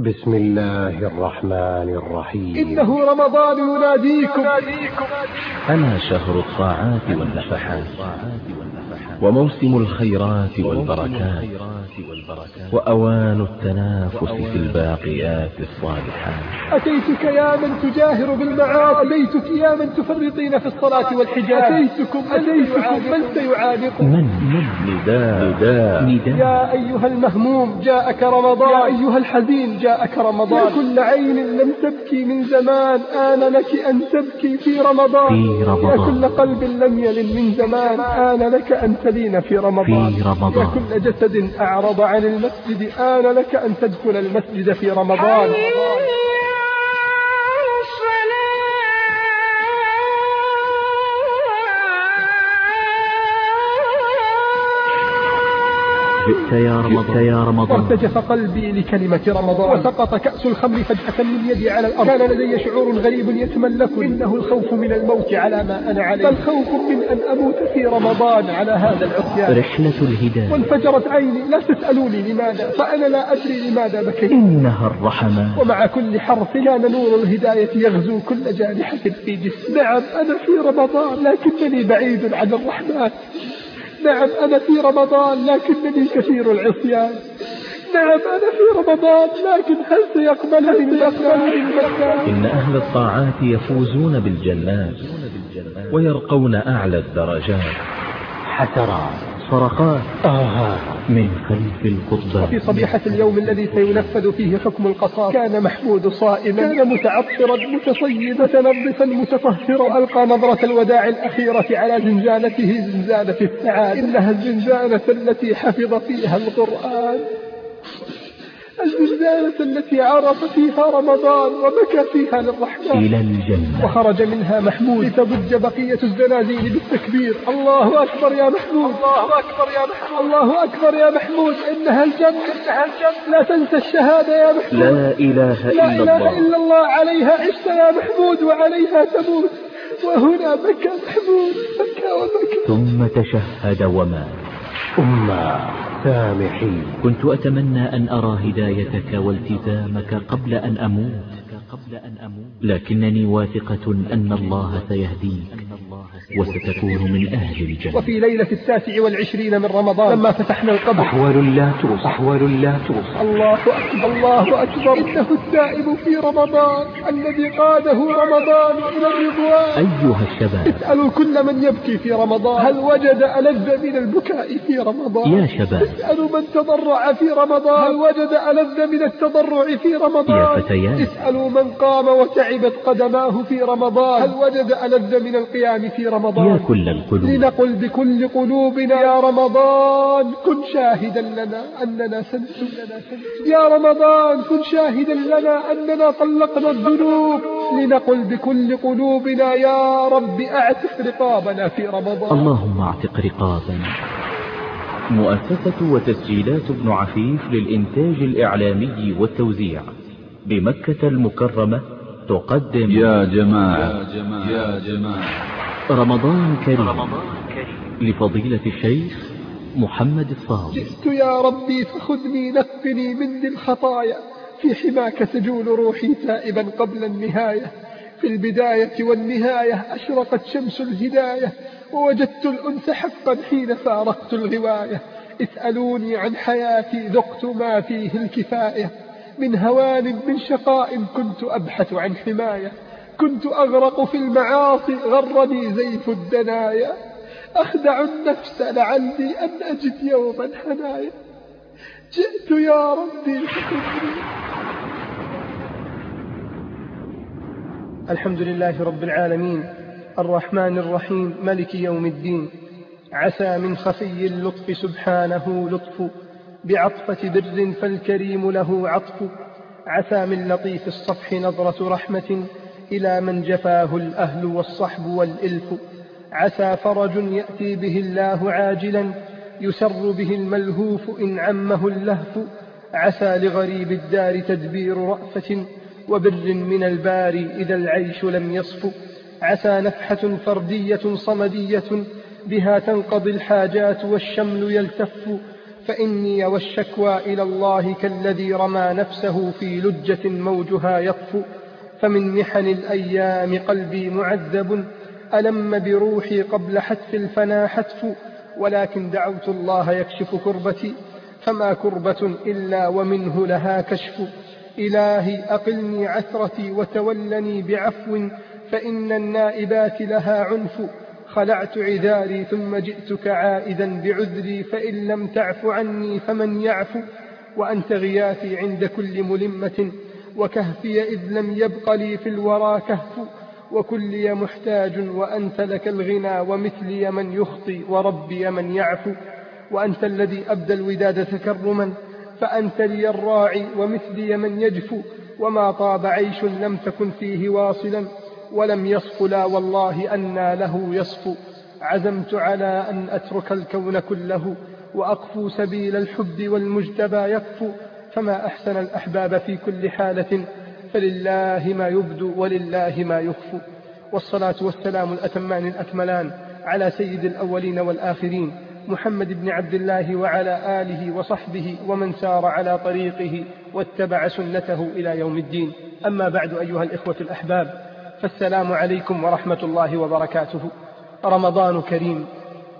بسم الله الرحمن الرحيم. إنه رمضان يناديكم. أنا شهر الطاعات والنفحات. وموسم الخيرات والبركات. وأوان التنافس في الباقيات الصالحات. أتيتك يا من تجاهر بالمعاصي. أتيتك يا من تفرطين في الصلاة والحجاب. أتيتكم أتيتكم من سيعانقكم من من نداء نداء. نداء يا أيها المهموم جاءك رمضان. يا أيها الحزين جاءك رمضان. يا كل عين لم تبكي من زمان. آن لك أن تبكي في رمضان. في رمضان. يا كل قلب لم يلن من زمان. آن لك أن تلين في رمضان. في رمضان. يا كل جسد أعرض عن المسجد. آن لك أن تدخل المسجد في رمضان. جئت يا رمضان. يا رمضان. وارتجف قلبي لكلمة رمضان. وسقط كأس الخمر فجأة من يدي على الأرض. كان لدي شعور غريب يتملكني إنه الخوف من الموت على ما أنا عليه. بل خوف من أن أموت في رمضان على هذا العصيان. رحلة الهداية. وانفجرت عيني. لا تسألوني لماذا. فأنا لا أدري لماذا بكيت. إنها الرحمات ومع كل حرف كان نور الهداية يغزو كل جارحة في جسمي. نعم أنا في رمضان لكنني بعيد عن الرحمن. نعم أنا في رمضان لكنني كثير العصيان. نعم أنا في رمضان لكن هل سيقبلني المكان إن أهل الطاعات يفوزون بالجنات ويرقون أعلى الدرجات. حسرات. صرخات آهات من خلف القضبان في صبيحة اليوم الذي سينفذ فيه حكم القصاص كان محمود صائما كان متعطرا متصيدا متنظفا متطهرا ألقى نظرة الوداع الأخيرة على زنزانته زنزانة السعادة إنها الزنزانة التي حفظ فيها القرآن. الزنزانة التي عرف فيها رمضان وبكى فيها للرحمن. إلى الجنة. وخرج منها محمود. لتضج بقية الزنازين بالتكبير. الله أكبر يا محمود. الله أكبر يا محمود. الله أكبر يا محمود. إنها الجنة. إنها الجنة. لا تنسى الشهادة يا محمود. لا إله لا إلا إله الله. إلا الله. عليها عشت يا محمود وعليها تموت. وهنا بكى محمود. بكى وبكى. ثم تشهد ومات. أمة سامحين. كنت أتمنى أن أرى هدايتك والتزامك قبل أن أموت. لكنني واثقة أن الله سيهديك. وستكون من أهل الجنة. وفي ليلة التاسع والعشرين من رمضان لما فتحنا القبر. أحوال لا توصف أحوال لا توصف الله أكبر الله أكبر. إنه التائب في رمضان الذي قاده رمضان إلى الرضوان. أيها الشباب. اسألوا كل من يبكي في رمضان. هل وجد ألذ من البكاء في رمضان؟ يا شباب. اسألوا من تضرع في رمضان. هل وجد ألذ من التضرع في رمضان؟ يا فتيات. اسألوا من قام وتعبت قدماه في رمضان. هل وجد ألذ من القيام في رمضان؟ يا كل القلوب. لنقل بكل قلوبنا يا رمضان كن شاهدا لنا أننا سنتم يا رمضان كن شاهدا لنا أننا طلقنا الذنوب. لنقل بكل قلوبنا يا رب أعتق رقابنا في رمضان. اللهم أعتق رقابنا. مؤسسة وتسجيلات ابن عفيف للإنتاج الإعلامي والتوزيع. بمكة المكرمة تقدم. يا جماعة يا جماعة. رمضان كريم. لفضيلة الشيخ محمد الصاوي. جئت يا ربي فخذني نقني مني الخطايا. في حماك تجول روحي تائبا قبل النهاية. في البداية والنهاية أشرقت شمس الهداية. ووجدت الأنس حقا حين فارقت الغواية. اسألوني عن حياتي ذقت ما فيه الكفاية. من هوان من شقاء كنت أبحث عن حماية. كنت أغرق في المعاصي غرني زيف الدنايا. أخدع النفس لعلي أن أجد يوما حنايا. جئت يا ربي الحمد لله رب العالمين. الرحمن الرحيم ملك يوم الدين. عسى من خفي اللطف سبحانه لطف. بعطفة بر فالكريم له عطف. عسى من لطيف الصفح نظرة رحمة. إلى من جفاه الأهل والصحب والإلف. عسى فرج يأتي به الله عاجلا يسر به الملهوف إن عمه اللهف. عسى لغريب الدار تدبير رأفة وبر من الباري إذا العيش لم يصف. عسى نفحة فردية صمدية بها تنقضي الحاجات والشمل يلتف. فإني والشكوى إلى الله كالذي رمى نفسه في لجة موجها يطفو فمن محن الأيام قلبي معذب ألم بروحي قبل حتف الفنا حتف ولكن دعوت الله يكشف كربتي فما كربة إلا ومنه لها كشف. إلهي أقلني عثرتي وتولني بعفو فإن النائبات لها عنف. خلعت عذاري ثم جئتك عائدا بعذري فإن لم تعف عني فمن يعفو وأنت غياثي عند كل ملمة. وكهفي إذ لم يبق لي في الورى كهف وكلي محتاج وأنت لك الغنى ومثلي من يخطي وربي من يعفو وأنت الذي أبدى الوداد تكرما فأنت لي الراعي ومثلي من يجفو وما طاب عيش لم تكن فيه واصلا ولم يصف لا والله أنى له يصف. عزمت على أن أترك الكون كله وأقفو سبيل الحب والمجتبى يقفو فما أحسن الأحباب في كل حالة فلله ما يبدو ولله ما يخفو. والصلاة والسلام الأتمان الأكملان على سيد الأولين والآخرين محمد بن عبد الله وعلى آله وصحبه ومن سار على طريقه واتبع سنته إلى يوم الدين. أما بعد أيها الإخوة الأحباب فالسلام عليكم ورحمة الله وبركاته. رمضان كريم.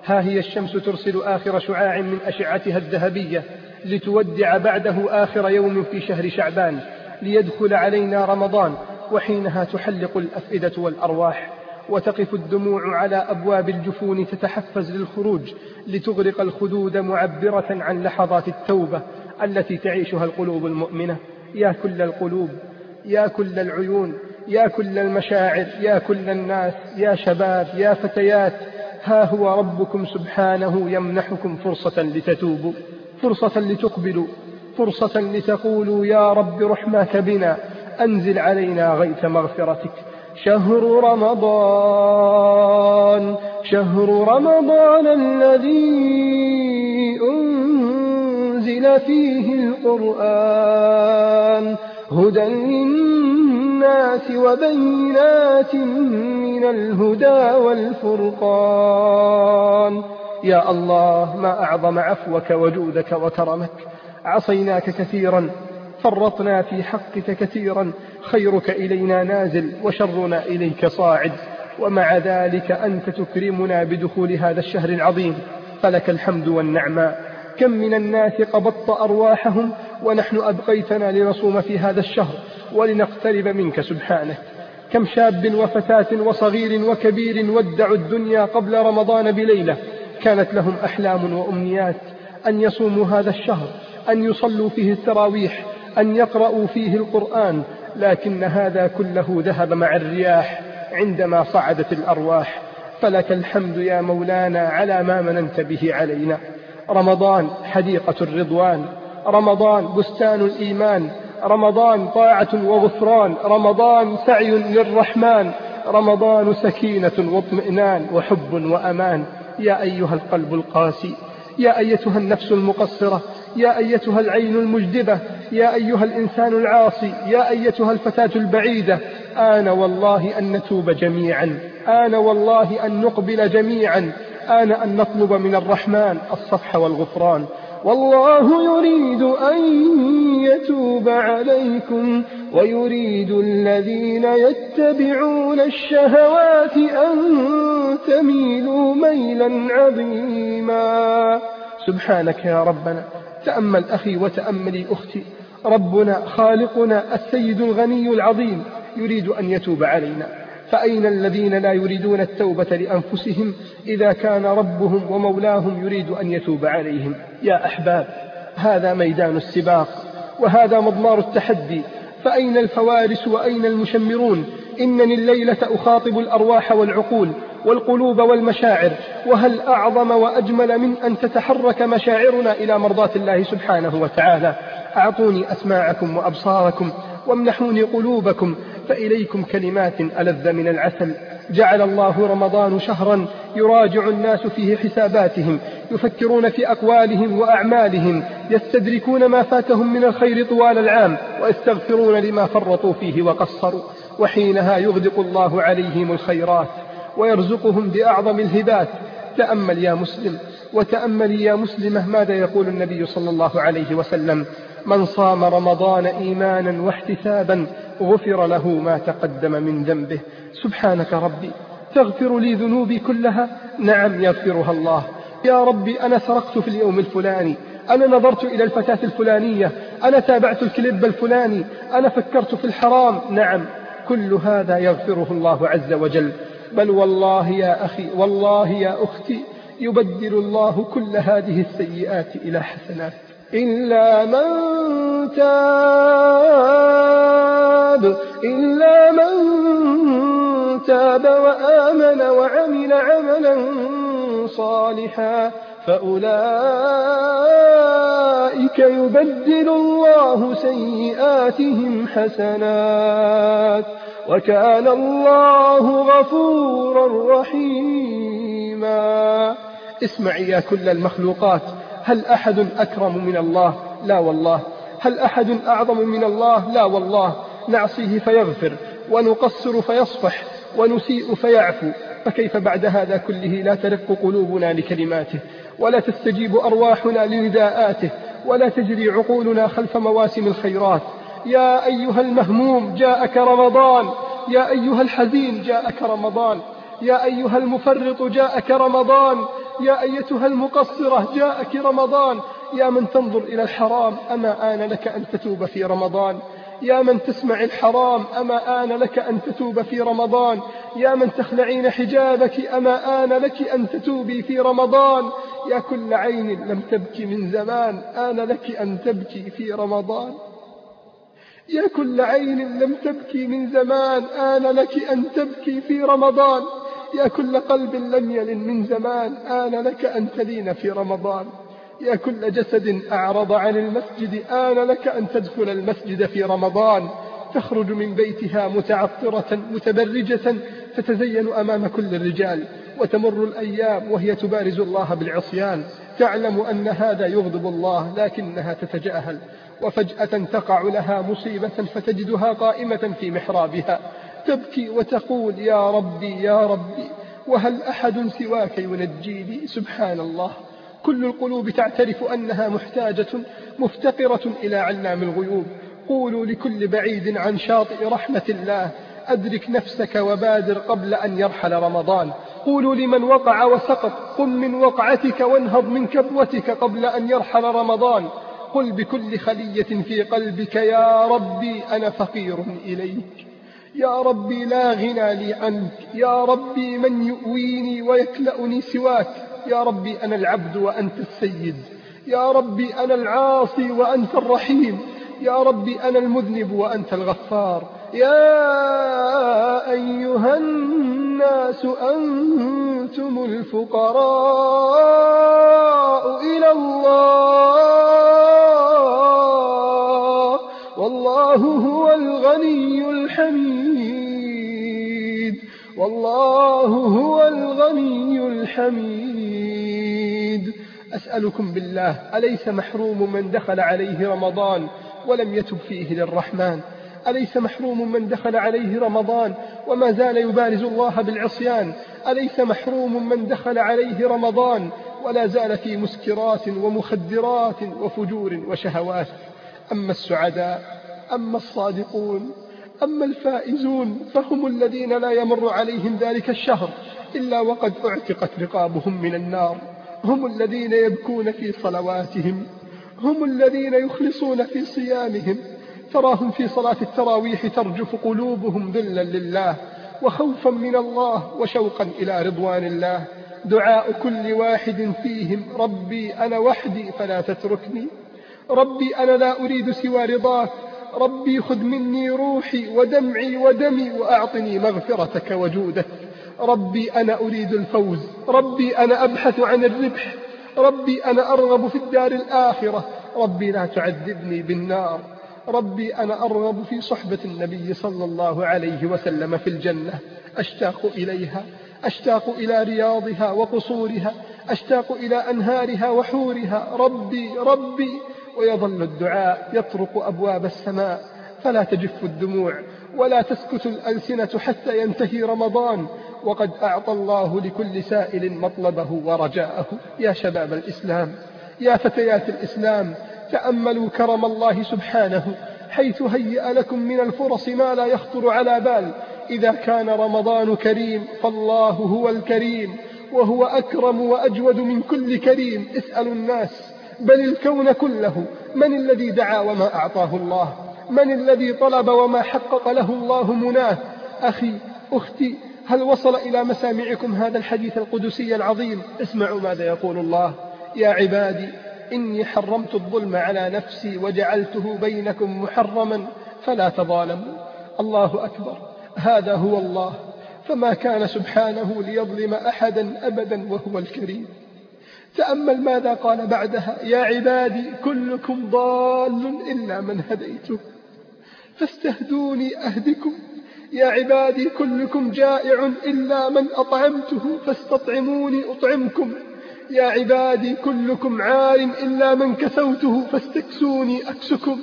ها هي الشمس ترسل آخر شعاع من أشعتها الذهبية لتودع بعده آخر يوم في شهر شعبان ليدخل علينا رمضان وحينها تحلق الأفئدة والأرواح وتقف الدموع على أبواب الجفون تتحفز للخروج لتغرق الخدود معبرة عن لحظات التوبة التي تعيشها القلوب المؤمنة. يا كل القلوب يا كل العيون يا كل المشاعر يا كل الناس يا شباب يا فتيات ها هو ربكم سبحانه يمنحكم فرصة لتتوبوا. فرصة لتقبلوا فرصة لتقولوا يا رب رحمك بنا أنزل علينا غيث مغفرتك. شهر رمضان شهر رمضان الذي أنزل فيه القرآن. هدى للناس وبينات من الهدى والفرقان. يا الله ما أعظم عفوك وجودك وكرمك. عصيناك كثيرا فرطنا في حقك كثيرا. خيرك إلينا نازل وشرنا إليك صاعد. ومع ذلك أنت تكرمنا بدخول هذا الشهر العظيم. فلك الحمد والنعماء كم من الناس قبضت أرواحهم ونحن أبقيتنا لنصوم في هذا الشهر ولنقترب منك سبحانك. كم شاب وفتاة وصغير وكبير ودعوا الدنيا قبل رمضان بليلة كانت لهم أحلام وأمنيات أن يصوموا هذا الشهر أن يصلوا فيه التراويح أن يقرأوا فيه القرآن لكن هذا كله ذهب مع الرياح عندما صعدت الأرواح. فلك الحمد يا مولانا على ما مننت به علينا. رمضان حديقة الرضوان رمضان بستان الإيمان رمضان طاعة وغفران رمضان سعي للرحمن رمضان سكينة واطمئنان وحب وأمان. يا أيها القلب القاسي يا أيتها النفس المقصرة يا أيتها العين المجدبة يا أيها الإنسان العاصي يا أيتها الفتاة البعيدة آن والله أن نتوب جميعا آن والله أن نقبل جميعا آن أن نطلب من الرحمن الصفح والغفران. والله يريد أن يتوب عليكم ويريد الذين يتبعون الشهوات أن تميلوا ميلا عظيما. سبحانك يا ربنا تأمل أخي وتأملي أختي. ربنا خالقنا السيد الغني العظيم يريد أن يتوب علينا. فأين الذين لا يريدون التوبة لأنفسهم إذا كان ربهم ومولاهم يريد أن يتوب عليهم؟ يا أحباب هذا ميدان السباق وهذا مضمار التحدي. فأين الفوارس وأين المشمرون؟ إنني الليلة أخاطب الأرواح والعقول والقلوب والمشاعر وهل أعظم وأجمل من أن تتحرك مشاعرنا إلى مرضاة الله سبحانه وتعالى؟ أعطوني أسماعكم وأبصاركم وامنحوني قلوبكم فإليكم كلمات ألذ من العسل. جعل الله رمضان شهرا يراجع الناس فيه حساباتهم يفكرون في أقوالهم وأعمالهم يستدركون ما فاتهم من الخير طوال العام ويستغفرون لما فرطوا فيه وقصروا. وحينها يغدق الله عليهم الخيرات ويرزقهم بأعظم الهبات. تأمل يا مسلم وتأملي يا مسلمة ماذا يقول النبي صلى الله عليه وسلم؟ من صام رمضان إيمانا واحتسابا غفر له ما تقدم من ذنبه. سبحانك ربي تغفر لي ذنوبي كلها؟ نعم يغفرها الله. يا ربي أنا سرقت في اليوم الفلاني. أنا نظرت إلى الفتاة الفلانية. أنا تابعت الكليب الفلاني. أنا فكرت في الحرام. نعم كل هذا يغفره الله عز وجل. بل والله يا أخي والله يا أختي يبدل الله كل هذه السيئات إلى حسنات. إلا من تاب إلا من تاب وآمن وعمل عملا صالحا فأولئك يبدل الله سيئاتهم حسنات وكان الله غفورا رحيما. اسمعي يا كل المخلوقات. هل أحد أكرم من الله؟ لا والله. هل أحد أعظم من الله؟ لا والله. نعصيه فيغفر ونقصر فيصفح ونسيء فيعفو. فكيف بعد هذا كله؟ لا ترق قلوبنا لكلماته ولا تستجيب أرواحنا لنداءاته ولا تجري عقولنا خلف مواسم الخيرات. يا أيها المهموم جاءك رمضان. يا أيها الحزين جاءك رمضان. يا أيها المفرط جاءك رمضان. يا أيتها المقصرة جاءك رمضان. يا من تنظر إلى الحرام أما آن لك أن تتوب في رمضان. يا من تسمع الحرام أما آن لك أن تتوب في رمضان. يا من تخلعين حجابك أما آن لك أن تتوبي في رمضان. يا كل عين لم تبكي من زمان آن لك أن تبكي في رمضان. يا كل عين لم تبكي من زمان آن لك أن تبكي في رمضان. يا كل قلب لم يلن من زمان آن لك أن تلين في رمضان. يا كل جسد أعرض عن المسجد آن لك أن تدخل المسجد في رمضان. تخرج من بيتها متعطرة متبرجة تتزين أمام كل الرجال. وتمر الأيام وهي تبارز الله بالعصيان. تعلم أن هذا يغضب الله لكنها تتجاهل. وفجأة تقع لها مصيبة فتجدها قائمة في محرابها. تبكي وتقول يا ربي يا ربي وهل أحد سواك ينجيني سبحان الله كل القلوب تعترف أنها محتاجة مفتقرة إلى علام الغيوب. قولوا لكل بعيد عن شاطئ رحمة الله. أدرك نفسك وبادر قبل أن يرحل رمضان. قولوا لمن وقع وسقط. قم من وقعتك وانهض من كبوتك قبل أن يرحل رمضان. قل بكل خلية في قلبك يا ربي أنا فقير إليك. يا ربي لا غنى لي عنك. يا ربي من يؤويني ويكلأني سواك. يا ربي أنا العبد وأنت السيد. يا ربي أنا العاصي وأنت الرحيم. يا ربي أنا المذنب وأنت الغفار. يا أيها الناس أنتم الفقراء إلى الله. والله هو الغني الحميد. والله هو الغني الحميد. أسألكم بالله أليس محروم من دخل عليه رمضان ولم يتب فيه للرحمن؟ أليس محروم من دخل عليه رمضان وما زال يبارز الله بالعصيان؟ أليس محروم من دخل عليه رمضان ولا زال في مسكرات ومخدرات وفجور وشهوات؟ أما السعداء أما الصادقون أما الفائزون فهم الذين لا يمر عليهم ذلك الشهر إلا وقد اعتقت رقابهم من النار. هم الذين يبكون في صلواتهم هم الذين يخلصون في صيامهم. تراهم في صلاة التراويح ترجف قلوبهم ذلا لله وخوفا من الله وشوقا إلى رضوان الله. دعاء كل واحد فيهم ربي أنا وحدي فلا تتركني ربي أنا لا أريد سوى رضاك ربي خذ مني روحي ودمعي ودمي وأعطني مغفرتك وجودك. ربي أنا أريد الفوز. ربي أنا أبحث عن الربح. ربي أنا أرغب في الدار الآخرة. ربي لا تعذبني بالنار. ربي أنا أرغب في صحبة النبي صلى الله عليه وسلم في الجنة. أشتاق إليها. أشتاق إلى رياضها وقصورها. أشتاق إلى أنهارها وحورها. ربي ربي ويظل الدعاء يطرق أبواب السماء فلا تجف الدموع ولا تسكت الألسنة حتى ينتهي رمضان. وقد أعطى الله لكل سائل مطلبه ورجاءه. يا شباب الإسلام يا فتيات الإسلام تأملوا كرم الله سبحانه حيث هيأ لكم من الفرص ما لا يخطر على بال. إذا كان رمضان كريم فالله هو الكريم وهو أكرم وأجود من كل كريم. اسألوا الناس بل الكون كله. من الذي دعا وما أعطاه الله؟ من الذي طلب وما حقق له الله مناه؟ أخي أختي هل وصل إلى مسامعكم هذا الحديث القدسي العظيم؟ اسمعوا ماذا يقول الله. يا عبادي إني حرمت الظلم على نفسي وجعلته بينكم محرما فلا تظالموا. الله أكبر. هذا هو الله. فما كان سبحانه ليظلم أحدا أبدا وهو الكريم. تأمل ماذا قال بعدها؟ يا عبادي كلكم ضال إلا من هديته فاستهدوني أهدكم. يا عبادي كلكم جائع إلا من أطعمته فاستطعموني أطعمكم. يا عبادي كلكم عار إلا من كسوته فاستكسوني أكسكم.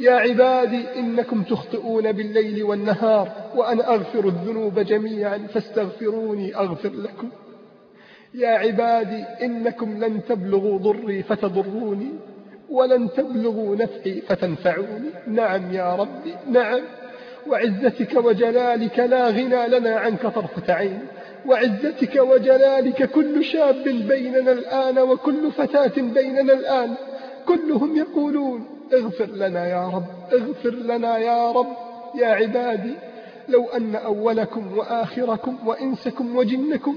يا عبادي إنكم تخطئون بالليل والنهار وأنا أغفر الذنوب جميعا فاستغفروني أغفر لكم. يا عبادي إنكم لن تبلغوا ضري فتضروني ولن تبلغوا نفعي فتنفعوني. نعم يا ربي نعم. وعزتك وجلالك لا غنى لنا عنك طرفة عين. وعزتك وجلالك كل شاب بيننا الآن وكل فتاة بيننا الآن. كلهم يقولون اغفر لنا يا رب اغفر لنا يا رب. يا عبادي لو أن أولكم وآخركم وإنسكم وجنكم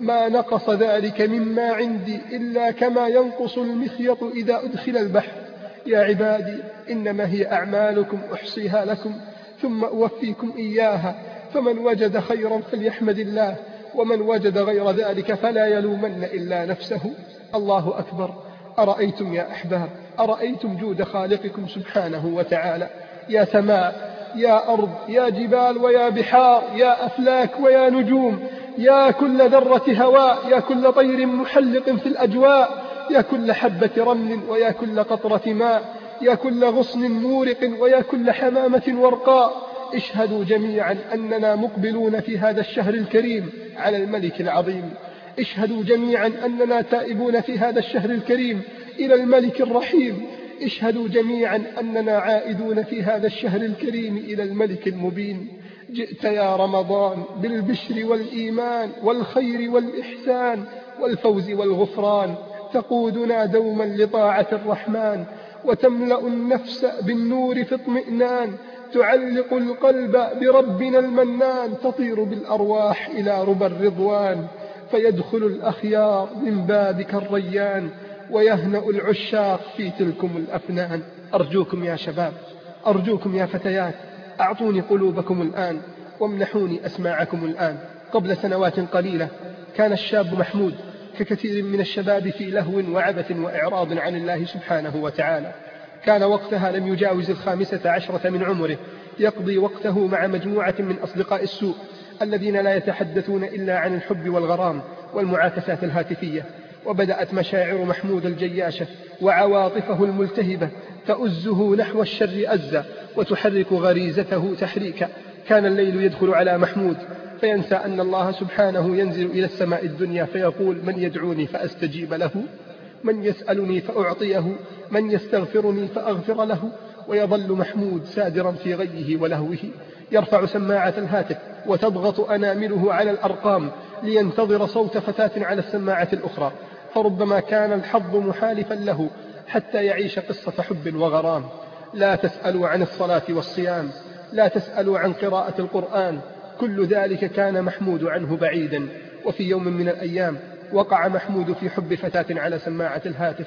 ما نقص ذلك مما عندي إلا كما ينقص المخيط إذا أدخل البحر. يا عبادي إنما هي أعمالكم أحصيها لكم ثم أوفيكم إياها. فمن وجد خيرا فليحمد الله ومن وجد غير ذلك فلا يلومن إلا نفسه. الله أكبر. أرأيتم يا أحباب أرأيتم جود خالقكم سبحانه وتعالى؟ يا سماء يا أرض يا جبال ويا بحار يا أفلاك ويا نجوم يا كل ذرة هواء يا كل طير محلق في الأجواء يا كل حبة رمل ويا كل قطرة ماء يا كل غصن مورق ويا كل حمامة ورقاء. اشهدوا جميعا أننا مقبلون في هذا الشهر الكريم على الملك العظيم. اشهدوا جميعا أننا تائبون في هذا الشهر الكريم إلى الملك الرحيم. اشهدوا جميعا أننا عائدون في هذا الشهر الكريم إلى الملك المبين. جئت يا رمضان بالبشر والإيمان والخير والإحسان والفوز والغفران تقودنا دوما لطاعة الرحمن وتملأ النفس بالنور في اطمئنان تعلق القلب بربنا المنان تطير بالأرواح إلى ربى الرضوان فيدخل الأخيار من بابك الريان ويهنأ العشاق في تلكم الأفنان. أرجوكم يا شباب أرجوكم يا فتيات أعطوني قلوبكم الآن وامنحوني أسماعكم الآن. قبل سنوات قليلة كان الشاب محمود ككثير من الشباب في لهو وعبث وإعراض عن الله سبحانه وتعالى. كان وقتها لم يجاوز الخامسة عشرة من عمره. يقضي وقته مع مجموعة من أصدقاء السوء الذين لا يتحدثون إلا عن الحب والغرام والمعاكسات الهاتفية. وبدأت مشاعر محمود الجياشة وعواطفه الملتهبة تؤزه نحو الشر أزا وتحرك غريزته تحريكا. كان الليل يدخل على محمود فينسى أن الله سبحانه ينزل إلى السماء الدنيا فيقول من يدعوني فأستجيب له من يسألني فأعطيه من يستغفرني فأغفر له. ويظل محمود سادرا في غيه ولهوه يرفع سماعة الهاتف وتضغط أنامله على الأرقام لينتظر صوت فتاة على السماعة الأخرى فربما كان الحظ محالفا له حتى يعيش قصة حب وغرام. لا تسألوا عن الصلاة والصيام لا تسألوا عن قراءة القرآن كل ذلك كان محمود عنه بعيدا. وفي يوم من الأيام وقع محمود في حب فتاة على سماعة الهاتف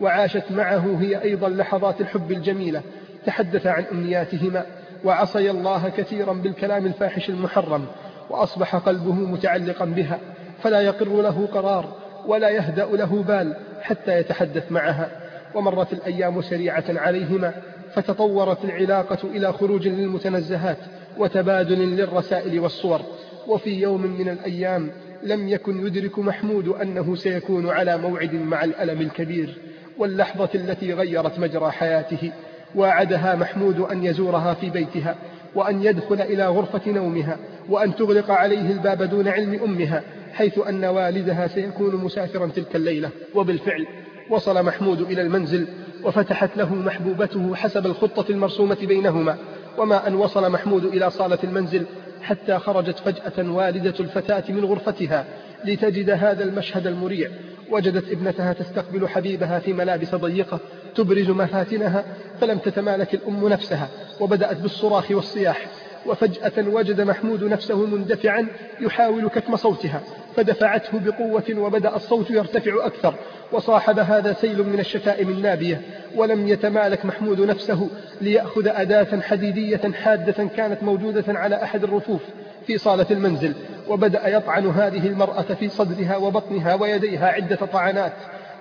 وعاشت معه هي أيضا لحظات الحب الجميلة تحدث عن أمنياتهما وعصي الله كثيرا بالكلام الفاحش المحرم. وأصبح قلبه متعلقا بها فلا يقر له قرار ولا يهدأ له بال حتى يتحدث معها. ومرت الأيام سريعة عليهما فتطورت العلاقة إلى خروج للمتنزهات وتبادل للرسائل والصور. وفي يوم من الأيام لم يكن يدرك محمود أنه سيكون على موعد مع الألم الكبير واللحظة التي غيرت مجرى حياته. وعدها محمود أن يزورها في بيتها وأن يدخل إلى غرفة نومها وأن تغلق عليه الباب دون علم أمها حيث أن والدها سيكون مسافرا تلك الليلة. وبالفعل وصل محمود إلى المنزل وفتحت له محبوبته حسب الخطة المرسومة بينهما. وما أن وصل محمود إلى صالة المنزل حتى خرجت فجأة والدة الفتاة من غرفتها لتجد هذا المشهد المريع. وجدت ابنتها تستقبل حبيبها في ملابس ضيقة تبرز مفاتنها فلم تتمالك الأم نفسها وبدأت بالصراخ والصياح. وفجأة وجد محمود نفسه مندفعا يحاول كتم صوتها فدفعته بقوة وبدأ الصوت يرتفع أكثر. وصاحب هذا سيل من الشتائم النابية. ولم يتمالك محمود نفسه ليأخذ أداة حديدية حادة كانت موجودة على أحد الرفوف في صالة المنزل. وبدأ يطعن هذه المرأة في صدرها وبطنها ويديها عدة طعنات.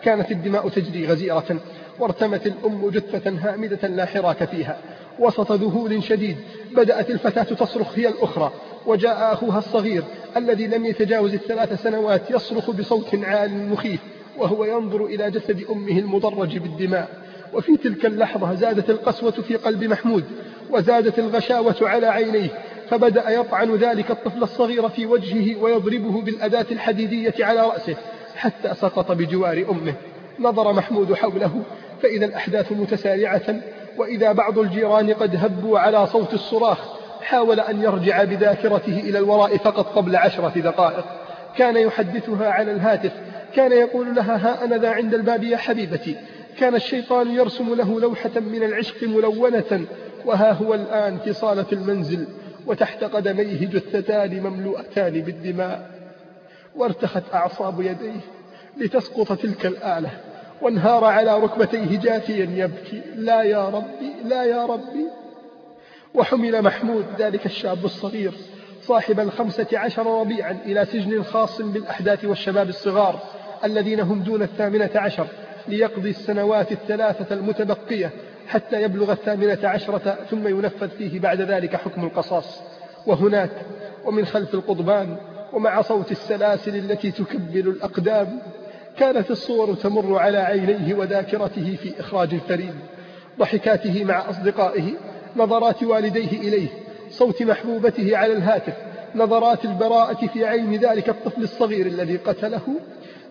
كانت الدماء تجري غزيرة. وارتمت الأم جثة هامدة لا حراك فيها. وسط ذهول شديد بدأت الفتاة تصرخ هي الأخرى وجاء أخوها الصغير الذي لم يتجاوز الثلاث سنوات يصرخ بصوت عال مخيف وهو ينظر إلى جسد أمه المضرج بالدماء. وفي تلك اللحظة زادت القسوة في قلب محمود وزادت الغشاوة على عينيه فبدأ يطعن ذلك الطفل الصغير في وجهه ويضربه بالأداة الحديدية على رأسه حتى سقط بجوار أمه. نظر محمود حوله فإذا الأحداث متسارعة وإذا بعض الجيران قد هبوا على صوت الصراخ حاول أن يرجع بذاكرته إلى الوراء فقط قبل عشرة دقائق. كان يحدثها على الهاتف كان يقول لها ها أنا ذا عند الباب يا حبيبتي. كان الشيطان يرسم له لوحة من العشق ملونة وها هو الآن في صالة المنزل وتحت قدميه جثتان مملوءتان بالدماء. وارتخت أعصاب يديه لتسقط تلك الآلة. وانهار على ركبتيه جاثيا يبكي. لا يا ربي لا يا ربي. وحمل محمود ذلك الشاب الصغير صاحب الخمسة عشر ربيعا إلى سجن خاص بالأحداث والشباب الصغار الذين هم دون الثامنة عشر ليقضي السنوات الثلاثة المتبقية حتى يبلغ الثامنة عشرة ثم ينفذ فيه بعد ذلك حكم القصاص. وهناك ومن خلف القضبان ومع صوت السلاسل التي تكبل الأقدام كانت الصور تمر على عينيه وذاكرته في إخراج فريد ضحكاته مع أصدقائه نظرات والديه إليه صوت محبوبته على الهاتف نظرات البراءة في عين ذلك الطفل الصغير الذي قتله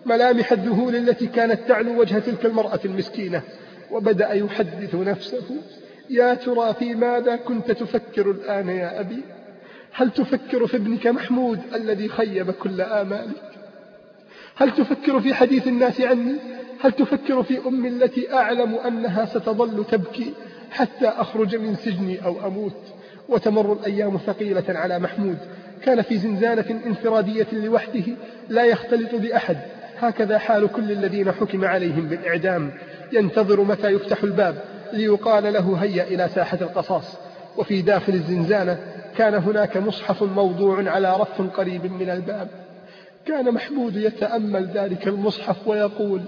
ملامح الذهول التي كانت تعلو وجه تلك المرأة المسكينة. وبدأ يحدث نفسه يا ترى في ماذا كنت تفكر الآن يا أبي؟ هل تفكر في ابنك محمود الذي خيب كل آمالك هل تفكر في حديث الناس عني؟ هل تفكر في أمي التي أعلم أنها ستظل تبكي حتى أخرج من سجني أو أموت وتمر الأيام ثقيلة على محمود؟ كان في زنزانة انفرادية لوحده لا يختلط بأحد. هكذا حال كل الذين حكم عليهم بالإعدام. ينتظر متى يفتح الباب ليقال له هيا إلى ساحة القصاص. وفي داخل الزنزانة كان هناك مصحف موضوع على رف قريب من الباب. كان محمود يتأمل ذلك المصحف ويقول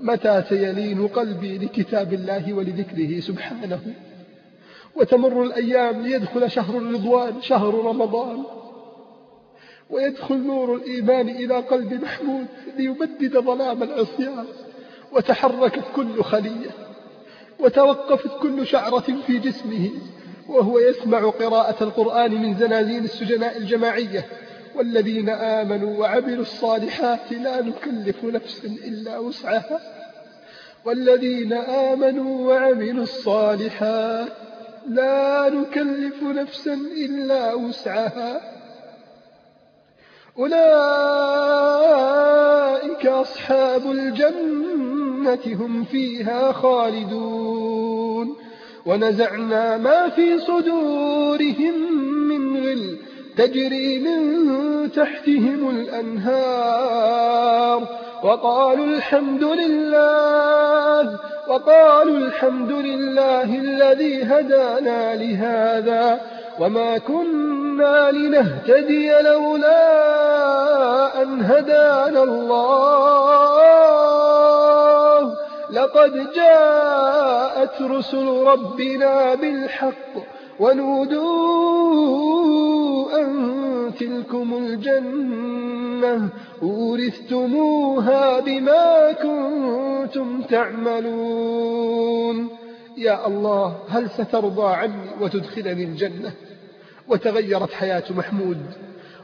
متى سيلين قلبي لكتاب الله ولذكره سبحانه؟ وتمر الأيام ليدخل شهر الرضوان شهر رمضان. ويدخل نور الإيمان إلى قلب محمود ليبدد ظلام العصيان. وتحركت كل خلية. وتوقفت كل شعرة في جسمه. وهو يسمع قراءة القرآن من زنازين السجناء الجماعية. والذين آمنوا وعملوا الصالحات لا نكلف نفسا إلا وسعها. والذين آمنوا وعملوا الصالحات لا نكلف نفسا إلا وسعها. أولئك أصحاب الجنة هم فيها خالدون. ونزعنا ما في صدورهم من غل تجري من تحتهم الأنهار. وقالوا الحمد لله وقالوا الحمد لله الذي هدانا لهذا. وما كنا لنهتدي لولا أن هدانا الله. لقد جاءت رسل ربنا بالحق ونودوا أن تلكم الجنة أورثتموها بما كنتم تعملون. يا الله هل سترضى عني وتدخلني الجنة؟ وتغيرت حياة محمود.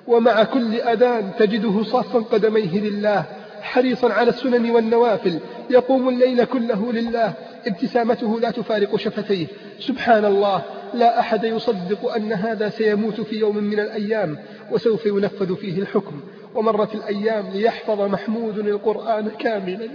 ومع كل أذان تجده صافا قدميه لله حريصا على السنن والنوافل. يقوم الليل كله لله. ابتسامته لا تفارق شفتيه. سبحان الله. لا أحد يصدق أن هذا سيموت في يوم من الأيام وسوف ينفذ فيه الحكم. ومرت الأيام ليحفظ محمود القرآن كاملا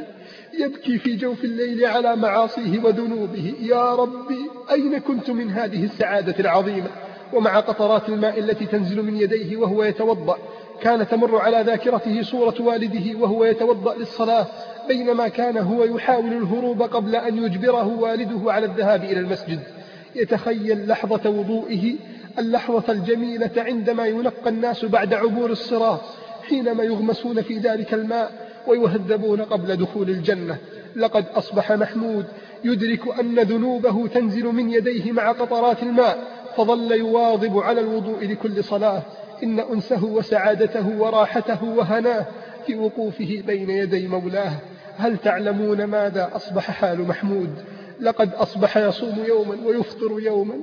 يبكي في جوف الليل على معاصيه وذنوبه. يا ربي أين كنت من هذه السعادة العظيمة؟ ومع قطرات الماء التي تنزل من يديه وهو يتوضأ. كان تمر على ذاكرته صورة والده وهو يتوضأ للصلاة بينما كان هو يحاول الهروب قبل أن يجبره والده على الذهاب إلى المسجد. يتخيل لحظة وضوئه اللحظة الجميلة عندما ينقى الناس بعد عبور الصراط حينما يغمسون في ذلك الماء ويهذبون قبل دخول الجنة. لقد أصبح محمود يدرك أن ذنوبه تنزل من يديه مع قطرات الماء فظل يواظب على الوضوء لكل صلاة. إن أنسه وسعادته وراحته وهناه في وقوفه بين يدي مولاه. هل تعلمون ماذا أصبح حال محمود؟ لقد أصبح يصوم يوما ويفطر يوما.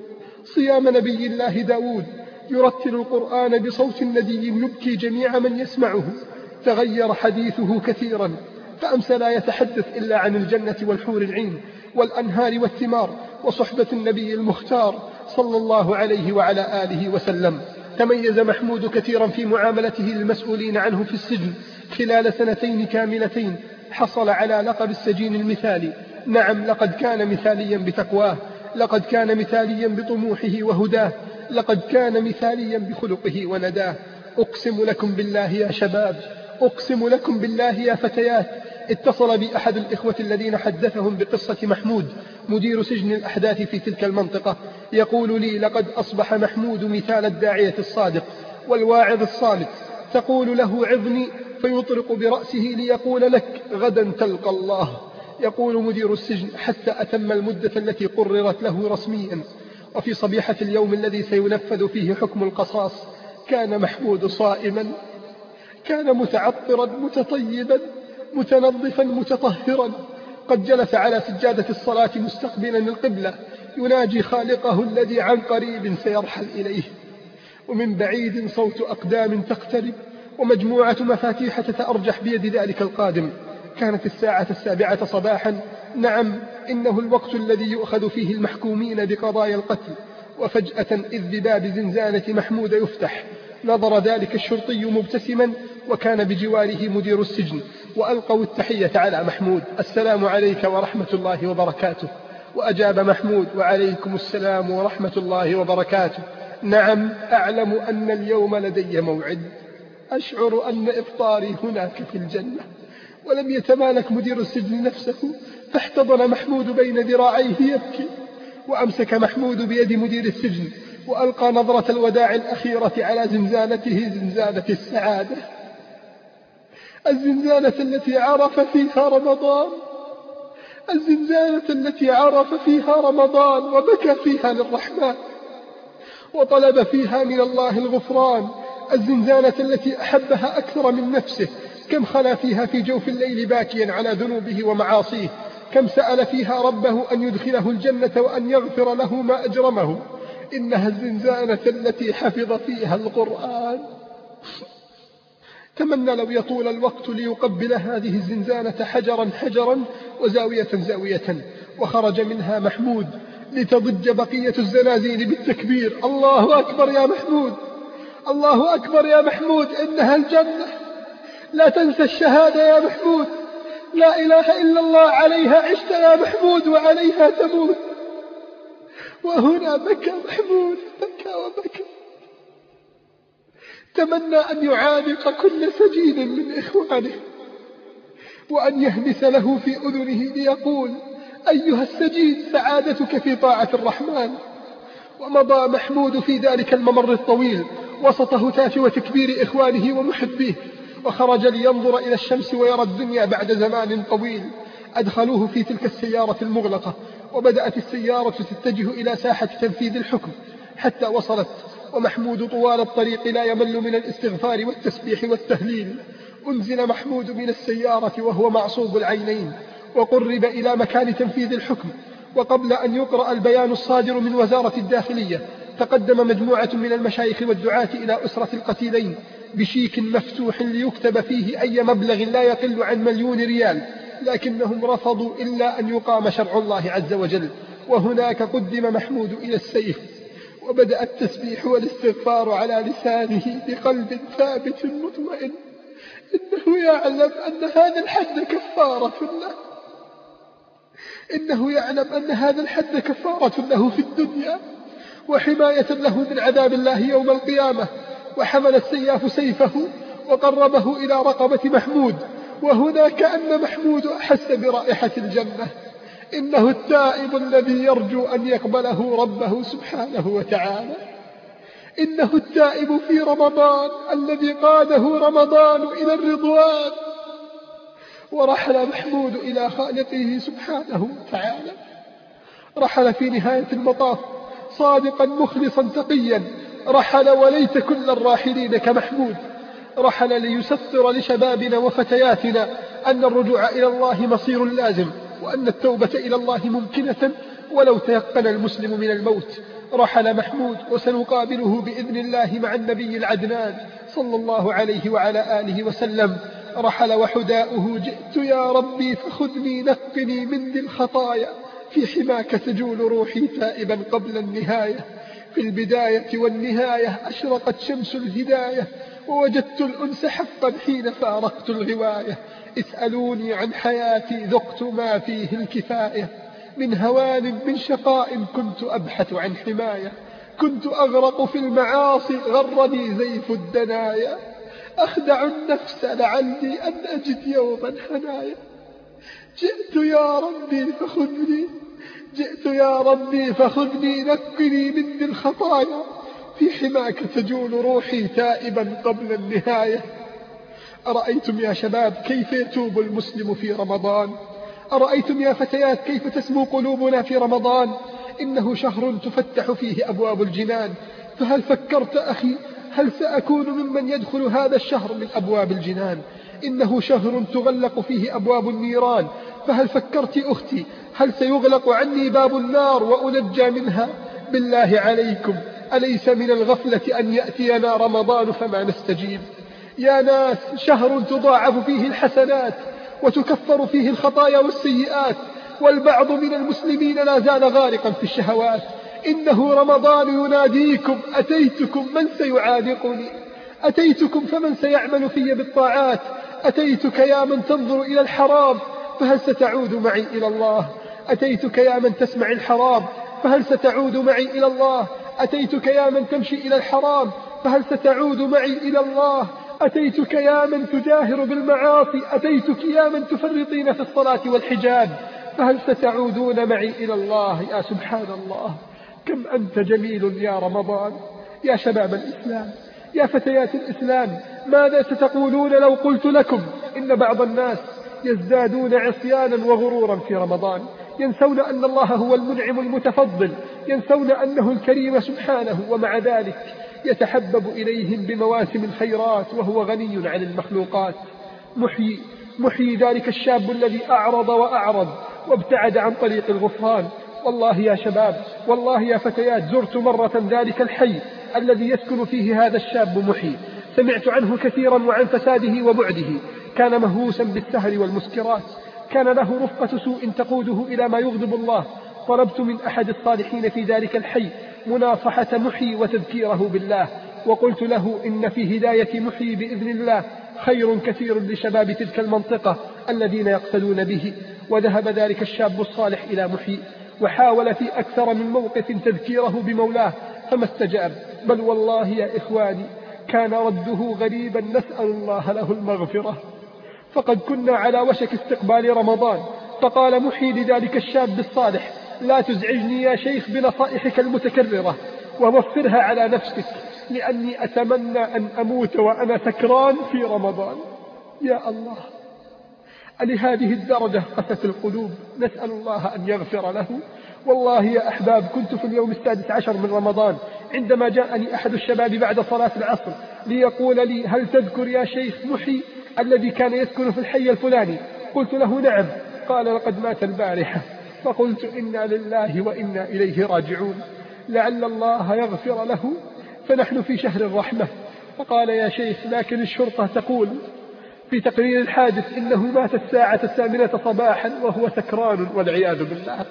صيام نبي الله داود. يرتل القرآن بصوت ندي يبكي جميع من يسمعه. تغير حديثه كثيرا. فأمسى لا يتحدث إلا عن الجنة والحور العين والأنهار والثمار وصحبة النبي المختار صلى الله عليه وعلى آله وسلم. تميز محمود كثيرا في معاملته للمسؤولين عنه في السجن خلال سنتين كاملتين. حصل على لقب السجين المثالي. نعم لقد كان مثاليا بتقواه لقد كان مثاليا بطموحه وهداه لقد كان مثاليا بخلقه ونداه. أقسم لكم بالله يا شباب أقسم لكم بالله يا فتيات. اتصل بي أحد الإخوة الذين حدثهم بقصة محمود مدير سجن الأحداث في تلك المنطقة. يقول لي لقد أصبح محمود مثال الداعية الصادق والواعظ الصامت تقول له عظني فيطرق برأسه ليقول لك غدا تلقى الله. يقول مدير السجن حتى أتم المدة التي قررت له رسميا. وفي صبيحة اليوم الذي سينفذ فيه حكم القصاص كان محمود صائما كان متعطرا متطيبا متنظفا متطهرا. قد جلس على سجادة الصلاة مستقبلا القبلة. يناجي خالقه الذي عن قريب سيرحل إليه. ومن بعيد صوت أقدام تقترب ومجموعة مفاتيح تتأرجح بيد ذلك القادم. كانت الساعة السابعة صباحا. نعم إنه الوقت الذي يؤخذ فيه المحكومين بقضايا القتل وفجأة إذ بباب زنزانة محمود يفتح. نظر ذلك الشرطي مبتسما وكان بجواره مدير السجن وألقوا التحية على محمود. السلام عليك ورحمة الله وبركاته. وأجاب محمود وعليكم السلام ورحمة الله وبركاته. نعم أعلم أن اليوم لدي موعد. أشعر أن إفطاري هناك في الجنة. ولم يتمالك مدير السجن نفسه فاحتضن محمود بين ذراعيه يبكي. وأمسك محمود بيد مدير السجن وألقى نظرة الوداع الأخيرة على زنزانته زنزانة السعادة. الزنزانة التي عرف فيها رمضان الزنزانة التي عرف فيها رمضان وبكى فيها للرحمن. وطلب فيها من الله الغفران الزنزانة التي أحبها أكثر من نفسه كم خلا فيها في جوف الليل باكيا على ذنوبه ومعاصيه كم سأل فيها ربه أن يدخله الجنة وأن يغفر له ما أجرمه. إنها الزنزانة التي حفظ فيها القرآن. تمنى لو يطول الوقت ليقبل هذه الزنزانة حجرا حجرا وزاوية زاوية وخرج منها محمود لتضج بقية الزنازين بالتكبير. الله أكبر يا محمود! الله أكبر يا محمود! إنها الجنة! لا تنسى الشهادة يا محمود. لا إله إلا الله عليها عشت يا محمود وعليها تموت. وهنا بكى محمود بكى وبكى. تمنى أن يعانق كل سجين من إخوانه وأن يهمس له في أذنه ليقول أيها السجين سعادتك في طاعة الرحمن. ومضى محمود في ذلك الممر الطويل وسط هتاف وتكبير إخوانه ومحبيه. وخرج لينظر إلى الشمس ويرى الدنيا بعد زمان طويل. أدخلوه في تلك السيارة المغلقة وبدأت السيارة تتجه إلى ساحة تنفيذ الحكم حتى وصلت. ومحمود طوال الطريق لا يمل من الاستغفار والتسبيح والتهليل. أنزل محمود من السيارة وهو معصوب العينين وقرب إلى مكان تنفيذ الحكم. وقبل أن يقرأ البيان الصادر من وزارة الداخلية تقدم مجموعة من المشايخ والدعاة إلى أسرة القتيلين. بشيك مفتوح ليكتب فيه أي مبلغ لا يقل عن مليون ريال لكنهم رفضوا إلا أن يقام شرع الله عز وجل. وهناك قدم محمود إلى السيف وبدأ التسبيح والاستغفار على لسانه بقلب ثابت مطمئن. إنه يعلم أن هذا الحد كفارة له. إنه يعلم أن هذا الحد كفارة له في الدنيا وحماية له من عذاب الله يوم القيامة. وحمل السياف سيفه وقربه إلى رقبة محمود وهنا كأن محمود أحس برائحة الجنة. إنه التائب الذي يرجو أن يقبله ربه سبحانه وتعالى. إنه التائب في رمضان الذي قاده رمضان إلى الرضوان. ورحل محمود إلى خالقه سبحانه وتعالى. رحل في نهاية المطاف صادقا مخلصا تقيا رحل وليت كل الراحلين كمحمود. رحل ليسطر لشبابنا وفتياتنا أن الرجوع إلى الله مصير لازم وأن التوبة إلى الله ممكنة ولو تيقن المسلم من الموت. رحل محمود وسنقابله بإذن الله مع النبي العدنان صلى الله عليه وعلى آله وسلم. رحل وحداؤه جئت يا ربي فخذني نقني من ذي الخطايا في حماك تجول روحي تائبا قبل النهاية. في البداية والنهاية أشرقت شمس الهداية ووجدت الأنس حقا حين فارقت الغواية. اسألوني عن حياتي ذقت ما فيه الكفاية. من هوان من شقاء كنت أبحث عن حماية. كنت أغرق في المعاصي غرني زيف الدنايا. أخدع النفس لعلي أن أجد يوما حنايا. جئت يا ربي فخذني. جئت يا ربي فخذني نقني مني الخطايا. في حماك تجول روحي تائبا قبل النهاية. أرأيتم يا شباب كيف يتوب المسلم في رمضان؟ أرأيتم يا فتيات كيف تسمو قلوبنا في رمضان؟ إنه شهر تفتح فيه أبواب الجنان. فهل فكرت أخي؟ هل سأكون ممن يدخل هذا الشهر من أبواب الجنان؟ إنه شهر تغلق فيه أبواب النيران. فهل فكرت أختي؟ هل سيغلق عني باب النار وأنجى منها؟ بالله عليكم أليس من الغفلة أن يأتينا رمضان فما نستجيب؟ يا ناس شهر تضاعف فيه الحسنات وتكفر فيه الخطايا والسيئات والبعض من المسلمين لا زال غارقا في الشهوات. إنه رمضان يناديكم أتيتكم من سيعانقني؟ أتيتكم فمن سيعمل في بالطاعات؟ أتيتك يا من تنظر إلى الحرام؟ فهل ستعود معي إلى الله؟ أتيتك يا من تسمع الحرام فهل ستعود معي إلى الله؟ أتيتك يا من تمشي إلى الحرام فهل ستعود معي إلى الله؟ أتيتك يا من تجاهر بالمعاصي أتيتك يا من تفرطين في الصلاة والحجاب فهل ستعودون معي إلى الله؟ يا سبحان الله كم أنت جميل يا رمضان يا شباب الإسلام يا فتيات الإسلام ماذا ستقولون لو قلت لكم إن بعض الناس يزدادون عصيانا وغرورا في رمضان؟ ينسون أن الله هو المنعم المتفضل ينسون أنه الكريم سبحانه ومع ذلك يتحبب إليهم بمواسم الخيرات وهو غني عن المخلوقات. محيي محيي ذلك الشاب الذي أعرض وأعرض وابتعد عن طريق الغفران. والله يا شباب والله يا فتيات زرت مرة ذلك الحي الذي يسكن فيه هذا الشاب محيي. سمعت عنه كثيرا وعن فساده وبعده. كان مهووسا بالسهر والمسكرات. كان له رفقة سوء تقوده إلى ما يغضب الله. طلبت من أحد الصالحين في ذلك الحي مناصحة محي وتذكيره بالله. وقلت له إن في هداية محي بإذن الله خير كثير لشباب تلك المنطقة الذين يقتدون به. وذهب ذلك الشاب الصالح إلى محي وحاول في أكثر من موقف تذكيره بمولاه فما استجاب. بل والله يا إخواني كان رده غريبا نسأل الله له المغفرة. فقد كنا على وشك استقبال رمضان. فقال محي لذلك الشاب الصالح لا تزعجني يا شيخ بنصائحك المتكررة ووفرها على نفسك لأني أتمنى أن أموت وأنا سكران في رمضان. يا الله! لهذه الدرجة قست القلوب. نسأل الله أن يغفر له. والله يا أحباب كنت في اليوم السادس عشر من رمضان عندما جاءني أحد الشباب بعد صلاة العصر ليقول لي هل تذكر يا شيخ محي الذي كان يسكن في الحي الفلاني. قلت له نعم. قال لقد مات البارحة. فقلت إنا لله وإنا إليه راجعون. لعل الله يغفر له فنحن في شهر الرحمة. فقال يا شيخ لكن الشرطة تقول في تقرير الحادث إنه مات الساعة الثامنة صباحا وهو سكران والعياذ بالله.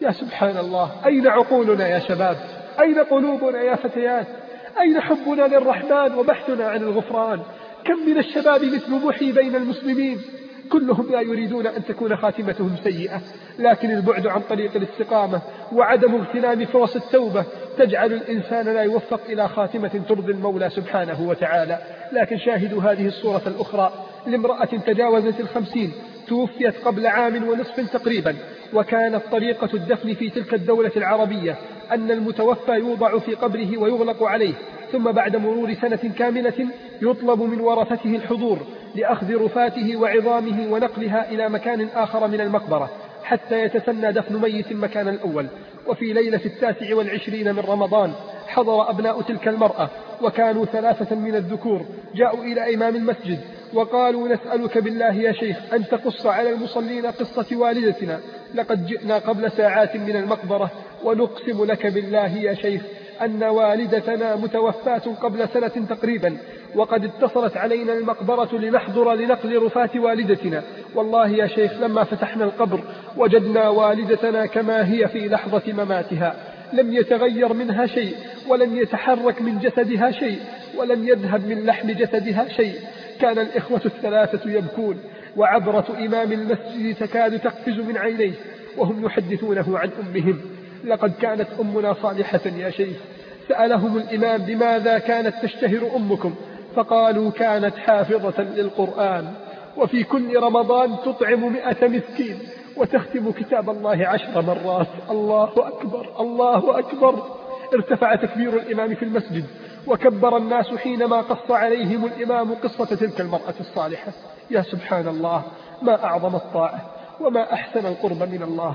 يا سبحان الله أين عقولنا يا شباب؟ أين قلوبنا يا فتيات؟ أين حبنا للرحمن وبحثنا عن الغفران؟ كم من الشباب مثل محي بين المسلمين؟ كلهم لا يريدون أن تكون خاتمتهم سيئة لكن البعد عن طريق الاستقامة وعدم اغتنام فرص التوبة تجعل الإنسان لا يوفق إلى خاتمة ترضي المولى سبحانه وتعالى. لكن شاهدوا هذه الصورة الأخرى. لامرأة تجاوزت الخمسين توفيت قبل عام ونصف تقريبا. وكانت طريقة الدفن في تلك الدولة العربية أن المتوفى يوضع في قبره ويغلق عليه. ثم بعد مرور سنة كاملة يطلب من ورثته الحضور لأخذ رفاته وعظامه ونقلها إلى مكان آخر من المقبرة حتى يتسنى دفن ميت مكان الأول. وفي ليلة التاسع والعشرين من رمضان حضر أبناء تلك المرأة وكانوا ثلاثة من الذكور جاءوا إلى إمام المسجد وقالوا نسألك بالله يا شيخ أن تقص على المصلين قصة والدتنا. لقد جئنا قبل ساعات من المقبرة ونقسم لك بالله يا شيخ أن والدتنا متوفاة قبل سنة تقريبا وقد اتصلت علينا المقبرة لنحضر لنقل رفاة والدتنا. والله يا شيخ لما فتحنا القبر وجدنا والدتنا كما هي في لحظة مماتها. لم يتغير منها شيء ولم يتحرك من جسدها شيء ولم يذهب من لحم جسدها شيء. كان الإخوة الثلاثة يبكون وعبرة إمام المسجد تكاد تقفز من عينيه وهم يحدثونه عن أمهم. لقد كانت أمنا صالحة يا شيخ. سألهم الإمام بماذا كانت تشتهر أمكم؟ فقالوا كانت حافظة للقرآن وفي كل رمضان تطعم مئة مسكين وتختم كتاب الله عشر مرات. الله أكبر الله أكبر. ارتفع تكبير الإمام في المسجد وكبر الناس حينما قص عليهم الإمام قصة تلك المرأة الصالحة. يا سبحان الله ما أعظم الطاعة وما أحسن القرب من الله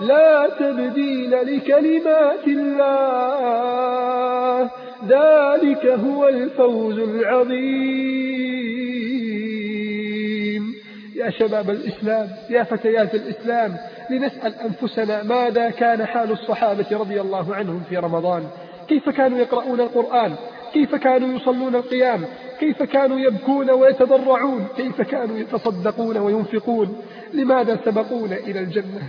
لا تبديل لكلمات الله. ذلك هو الفوز العظيم. يا شباب الإسلام يا فتيات الإسلام لنسأل أنفسنا ماذا كان حال الصحابة رضي الله عنهم في رمضان؟ كيف كانوا يقرؤون القرآن؟ كيف كانوا يصلون القيام؟ كيف كانوا يبكون ويتضرعون؟ كيف كانوا يتصدقون وينفقون؟ لماذا سبقونا إلى الجنة؟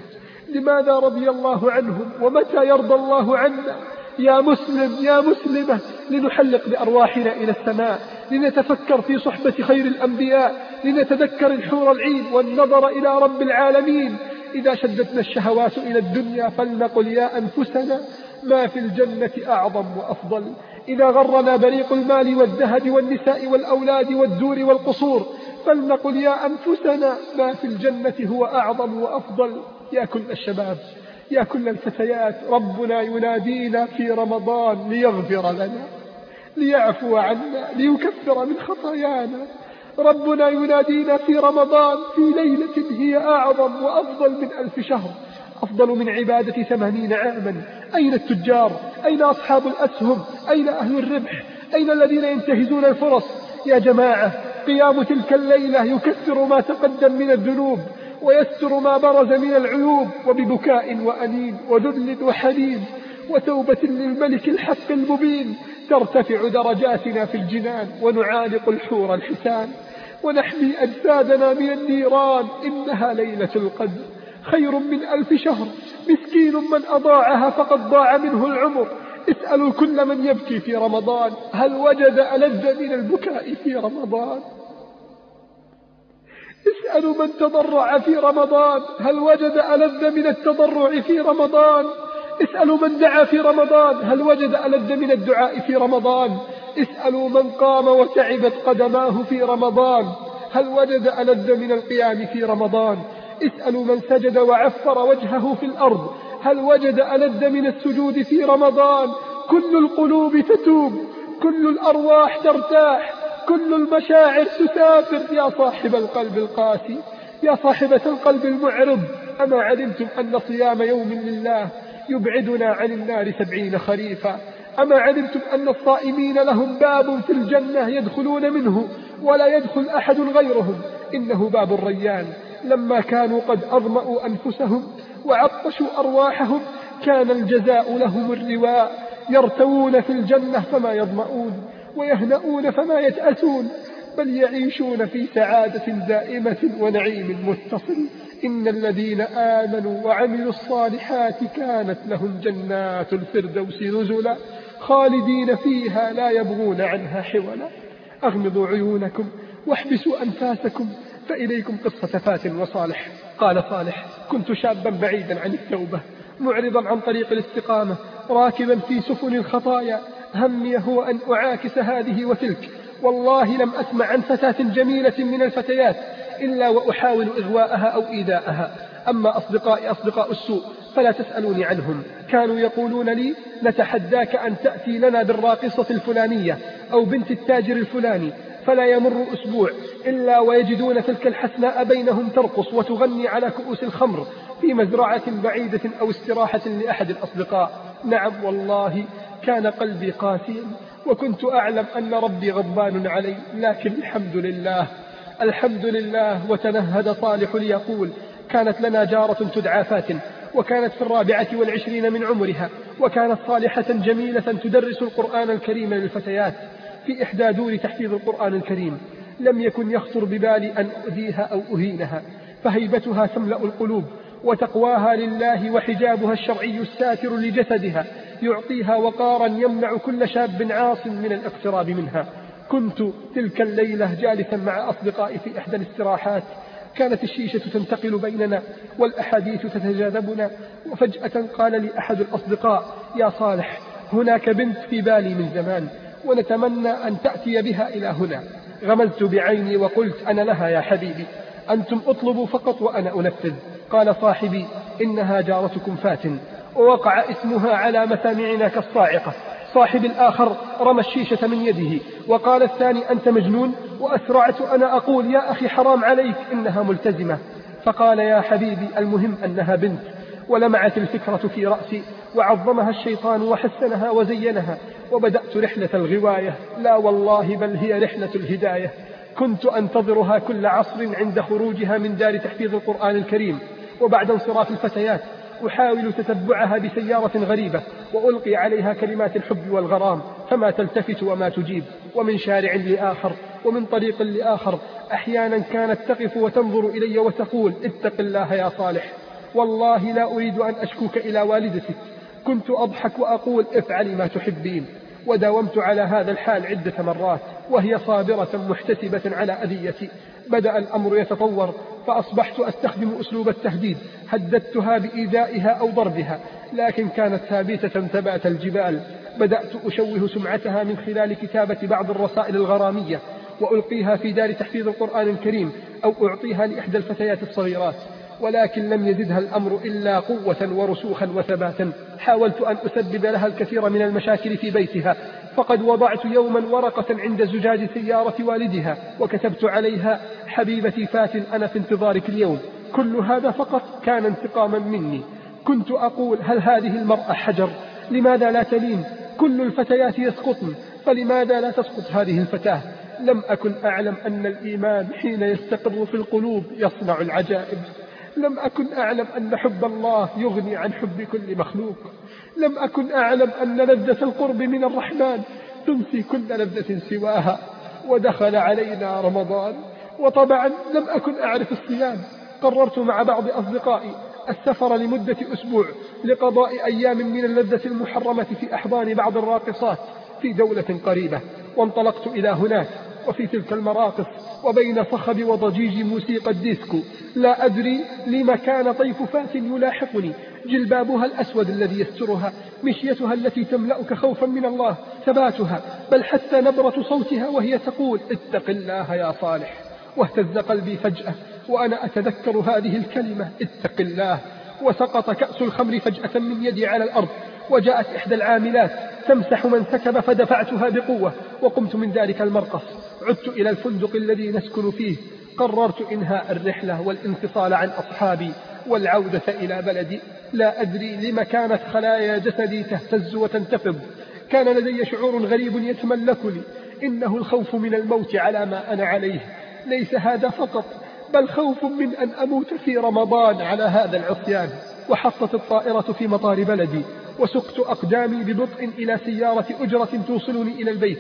لماذا رضي الله عنهم ومتى يرضى الله عنا؟ يا مسلم يا مسلمة لنحلق بأرواحنا إلى السماء لنتفكر في صحبة خير الأنبياء لنتذكر الحور العين والنظر إلى رب العالمين. إذا شدتنا الشهوات إلى الدنيا فلنقل يا أنفسنا ما في الجنة أعظم وأفضل. إذا غرنا بريق المال والذهب والنساء والأولاد والدور والقصور فلنقل يا أنفسنا ما في الجنة هو أعظم وأفضل. يا كل الشباب يا كل الفتيات ربنا ينادينا في رمضان ليغفر لنا ليعفو عنا ليكفر من خطايانا. ربنا ينادينا في رمضان في ليلة هي أعظم وأفضل من ألف شهر. أفضل من عبادة ثمانين عاما. أين التجار؟ أين أصحاب الأسهم؟ أين أهل الربح؟ أين الذين ينتهزون الفرص؟ يا جماعة قيام تلك الليلة يكثر ما تقدم من الذنوب. ويستر ما برز من العيوب وببكاء وأنين وذل وحنين وتوبة للملك الحق المبين. ترتفع درجاتنا في الجنان ونعانق الحور الحسان. ونحمي أجسادنا من النيران. إنها ليلة القدر. خير من ألف شهر. مسكين من أضاعها فقد ضاع منه العمر. اسألوا كل من يبكي في رمضان. هل وجد ألذ من البكاء في رمضان؟ اسألوا من تضرع في رمضان. هل وجد ألذ من التضرع في رمضان؟ اسألوا من دعا في رمضان. هل وجد ألذ من الدعاء في رمضان؟ اسألوا من قام وتعبت قدماه في رمضان. هل وجد ألذ من القيام في رمضان؟ اسألوا من سجد وعفر وجهه في الأرض. هل وجد ألذ من السجود في رمضان؟ كل القلوب تتوب. كل الأرواح ترتاح. كل المشاعر تسافر يا صاحب القلب القاسي يا صاحبة القلب المعرض. أما علمتم أن صيام يوم لله يبعدنا عن النار سبعين خريفا؟ أما علمتم أن الصائمين لهم باب في الجنة يدخلون منه ولا يدخل أحد غيرهم؟ إنه باب الريان. لما كانوا قد أظمأوا أنفسهم وعطشوا أرواحهم كان الجزاء لهم الرواء. يرتوون في الجنة فما يظمؤون. ويهنؤون فما يتأسون بل يعيشون في سعادة دائمة ونعيم متصل. إن الذين آمنوا وعملوا الصالحات كانت لهم جنات الفردوس نزلا خالدين فيها لا يبغون عنها حولا. أغمضوا عيونكم واحبسوا أنفاسكم فإليكم قصة فات وصالح. قال صالح كنت شابا بعيدا عن التوبة معرضا عن طريق الاستقامة راكبا في سفن الخطايا همي هو أن أعاكس هذه وتلك. والله لم أسمع عن فتاة جميلة من الفتيات إلا وأحاول إغواءها أو إيذاءها أما أصدقائي أصدقاء السوء فلا تسألوني عنهم. كانوا يقولون لي نتحداك أن تأتي لنا بالراقصة الفلانية أو بنت التاجر الفلاني فلا يمر أسبوع إلا ويجدون تلك الحسناء بينهم ترقص وتغني على كؤوس الخمر في مزرعة بعيدة أو استراحة لأحد الأصدقاء. نعم والله كان قلبي قاسيا وكنت أعلم أن ربي غضبان علي لكن الحمد لله الحمد لله. وتنهد صالح ليقول كانت لنا جارة تدعى فاتن وكانت في الرابعة والعشرين من عمرها وكانت صالحة جميلة تدرس القرآن الكريم للفتيات. في إحدى دور تحفيظ القرآن الكريم لم يكن يخطر ببالي أن أؤذيها أو أهينها. فهيبتها تملأ القلوب وتقواها لله وحجابها الشرعي الساتر لجسدها. يعطيها وقارا يمنع كل شاب عاص من الاقتراب منها. كنت تلك الليلة جالسا مع أصدقائي في إحدى الاستراحات. كانت الشيشة تنتقل بيننا والأحاديث تتجاذبنا. وفجأة قال لي أحد الأصدقاء يا صالح هناك بنت في بالي من زمان ونتمنى أن تأتي بها إلى هنا. غمزت بعيني وقلت أنا لها يا حبيبي أنتم أطلبوا فقط وأنا أنفذ. قال صاحبي إنها جارتكم فاتن. ووقع اسمها على مسامعنا كالصاعقة. صاحب الآخر رمى الشيشة من يده وقال الثاني أنت مجنون وأسرعت أنا أقول يا أخي حرام عليك إنها ملتزمة. فقال يا حبيبي المهم أنها بنت ولمعت الفكرة في رأسي وعظمها الشيطان وحسنها وزينها وبدأت رحلة الغواية. لا والله بل هي رحلة الهداية. كنت أنتظرها كل عصر عند خروجها من دار تحفيظ القرآن الكريم. وبعد انصراف الفتيات أحاول تتبعها بسيارة غريبة وألقي عليها كلمات الحب والغرام فما تلتفت وما تجيب. ومن شارع لآخر ومن طريق لآخر أحيانا كانت تقف وتنظر إلي وتقول اتق الله يا صالح. والله لا أريد أن أشكوك إلى والدتك. كنت أضحك وأقول افعلي ما تحبين. وداومت على هذا الحال عدة مرات. وهي صابرة محتسبة على أذيتي بدأ الأمر يتطور فأصبحت أستخدم أسلوب التهديد. هددتها بإيذائها أو ضربها لكن كانت ثابتة ثبات الجبال. بدأت أشوه سمعتها من خلال كتابة بعض الرسائل الغرامية وألقيها في دار تحفيظ القرآن الكريم أو أعطيها لإحدى الفتيات الصغيرات. ولكن لم يزدها الأمر إلا قوة ورسوخا وثباتا. حاولت أن أسبب لها الكثير من المشاكل في بيتها فقد وضعت يوما ورقة عند زجاج سيارة والدها وكتبت عليها حبيبتي فات أنا في انتظارك اليوم. كل هذا فقط كان انتقاما مني. كنت أقول هل هذه المرأة حجر؟ لماذا لا تلين؟ كل الفتيات يسقطن فلماذا لا تسقط هذه الفتاة؟ لم أكن أعلم أن الإيمان حين يستقر في القلوب يصنع العجائب. لم أكن أعلم أن حب الله يغني عن حب كل مخلوق. لم أكن أعلم أن لذة القرب من الرحمن تنسي كل لذة سواها. ودخل علينا رمضان وطبعا لم أكن أعرف الصيام. قررت مع بعض أصدقائي السفر لمدة أسبوع لقضاء أيام من اللذة المحرمة في أحضان بعض الراقصات في دولة قريبة. وانطلقت إلى هناك وفي تلك المراقص وبين صخب وضجيج موسيقى الديسكو. لا أدري لما كان طيف فات يلاحقني. جلبابها الأسود الذي يسترها مشيتها التي تملأك خوفا من الله ثباتها بل حتى نبرة صوتها وهي تقول اتق الله يا صالح واهتز قلبي فجأة وأنا أتذكر هذه الكلمة اتق الله وسقط كأس الخمر فجأة من يدي على الأرض وجاءت إحدى العاملات تمسح من سكب فدفعتها بقوة وقمت من ذلك المرقص عدت إلى الفندق الذي نسكن فيه قررت إنهاء الرحلة والانفصال عن أصحابي والعودة إلى بلدي. لا أدري لم كانت خلايا جسدي تهتز وتنتفض. كان لدي شعور غريب يتملكني إنه الخوف من الموت على ما أنا عليه. ليس هذا فقط بل خوف من أن أموت في رمضان على هذا العصيان. وحطت الطائرة في مطار بلدي وسقت أقدامي ببطء إلى سيارة أجرة توصلني إلى البيت.